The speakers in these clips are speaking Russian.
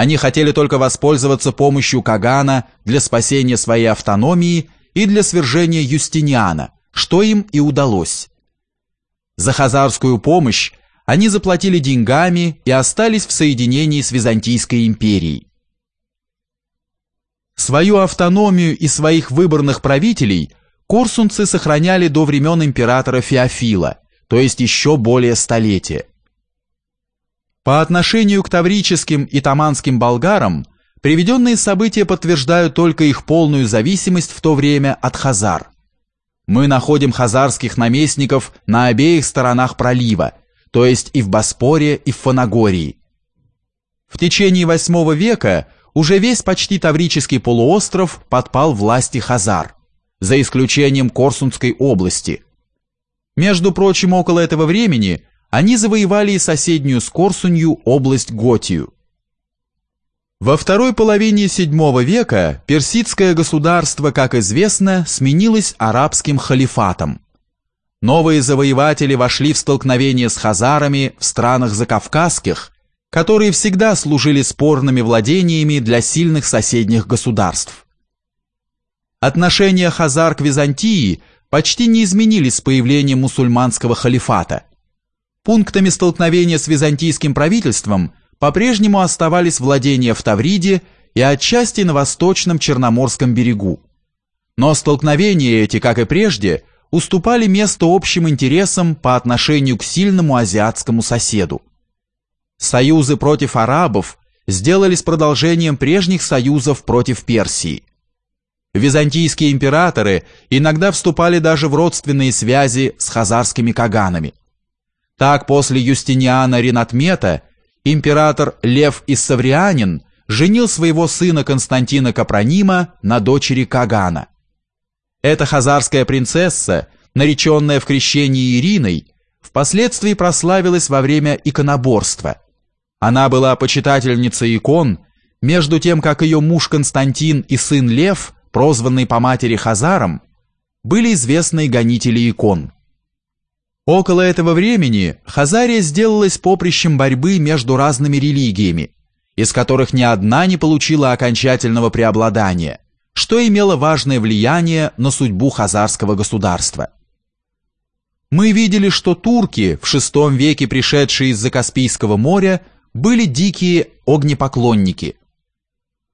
Они хотели только воспользоваться помощью Кагана для спасения своей автономии и для свержения Юстиниана, что им и удалось. За хазарскую помощь они заплатили деньгами и остались в соединении с Византийской империей. Свою автономию и своих выборных правителей корсунцы сохраняли до времен императора Феофила, то есть еще более столетия. По отношению к таврическим и таманским болгарам приведенные события подтверждают только их полную зависимость в то время от хазар. Мы находим хазарских наместников на обеих сторонах пролива, то есть и в Боспоре, и в Фанагории. В течение VIII века уже весь почти Таврический полуостров подпал власти хазар, за исключением Корсунской области. Между прочим, около этого времени они завоевали и соседнюю с Корсунью область Готию. Во второй половине VII века персидское государство, как известно, сменилось арабским халифатом. Новые завоеватели вошли в столкновение с хазарами в странах закавказских, которые всегда служили спорными владениями для сильных соседних государств. Отношения хазар к Византии почти не изменились с появлением мусульманского халифата. Пунктами столкновения с византийским правительством по-прежнему оставались владения в Тавриде и отчасти на восточном Черноморском берегу. Но столкновения эти, как и прежде, уступали место общим интересам по отношению к сильному азиатскому соседу. Союзы против арабов сделались продолжением прежних союзов против Персии. Византийские императоры иногда вступали даже в родственные связи с хазарскими каганами. Так после Юстиниана Ринатмета император Лев Иссаврианин женил своего сына Константина Капронима на дочери Кагана. Эта хазарская принцесса, нареченная в крещении Ириной, впоследствии прославилась во время иконоборства – она была почитательницей икон, между тем, как ее муж Константин и сын Лев, прозванный по матери Хазаром, были известные гонители икон. Около этого времени Хазария сделалась поприщем борьбы между разными религиями, из которых ни одна не получила окончательного преобладания, что имело важное влияние на судьбу хазарского государства. Мы видели, что турки, в VI веке пришедшие из-за Каспийского моря, были дикие огнепоклонники.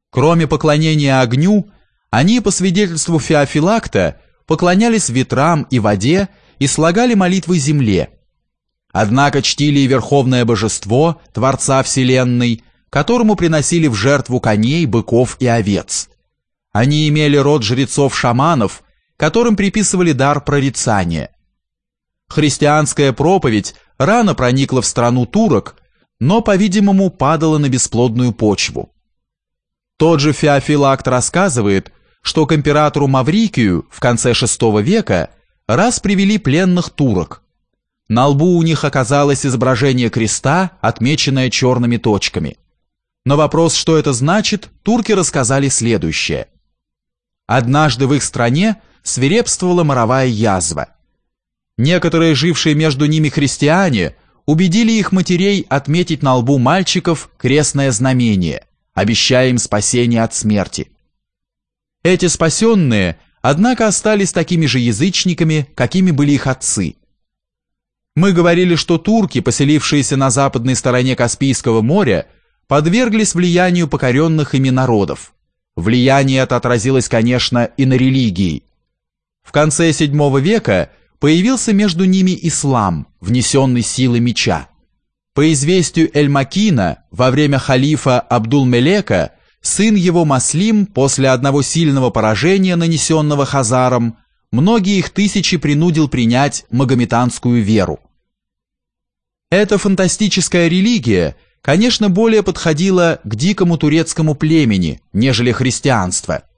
Кроме поклонения огню, они, по свидетельству Феофилакта, поклонялись ветрам и воде и слагали молитвы земле. Однако чтили и верховное божество, Творца Вселенной, которому приносили в жертву коней, быков и овец. Они имели род жрецов-шаманов, которым приписывали дар прорицания. Христианская проповедь рано проникла в страну турок, но, по-видимому, падала на бесплодную почву. Тот же Феофилакт рассказывает, что к императору Маврикию в конце VI века раз привели пленных турок. На лбу у них оказалось изображение креста, отмеченное черными точками. На вопрос, что это значит, турки рассказали следующее. Однажды в их стране свирепствовала моровая язва. Некоторые жившие между ними христиане – убедили их матерей отметить на лбу мальчиков крестное знамение, обещая им спасение от смерти. Эти спасенные, однако, остались такими же язычниками, какими были их отцы. Мы говорили, что турки, поселившиеся на западной стороне Каспийского моря, подверглись влиянию покоренных ими народов. Влияние это отразилось, конечно, и на религии. В конце VII века – появился между ними ислам, внесенный силой меча. По известию Эль-Макина, во время халифа Абдул-Мелека, сын его Маслим после одного сильного поражения, нанесенного Хазаром, многие их тысячи принудил принять магометанскую веру. Эта фантастическая религия, конечно, более подходила к дикому турецкому племени, нежели христианство –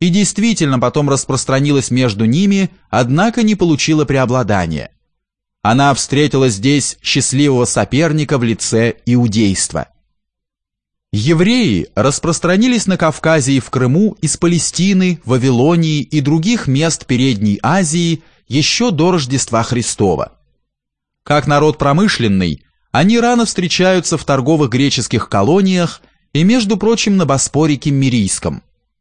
и действительно потом распространилась между ними, однако не получила преобладания. Она встретила здесь счастливого соперника в лице иудейства. Евреи распространились на Кавказе и в Крыму из Палестины, Вавилонии и других мест Передней Азии еще до Рождества Христова. Как народ промышленный, они рано встречаются в торговых греческих колониях и, между прочим, на Боспоре Киммерийском.